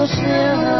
prudko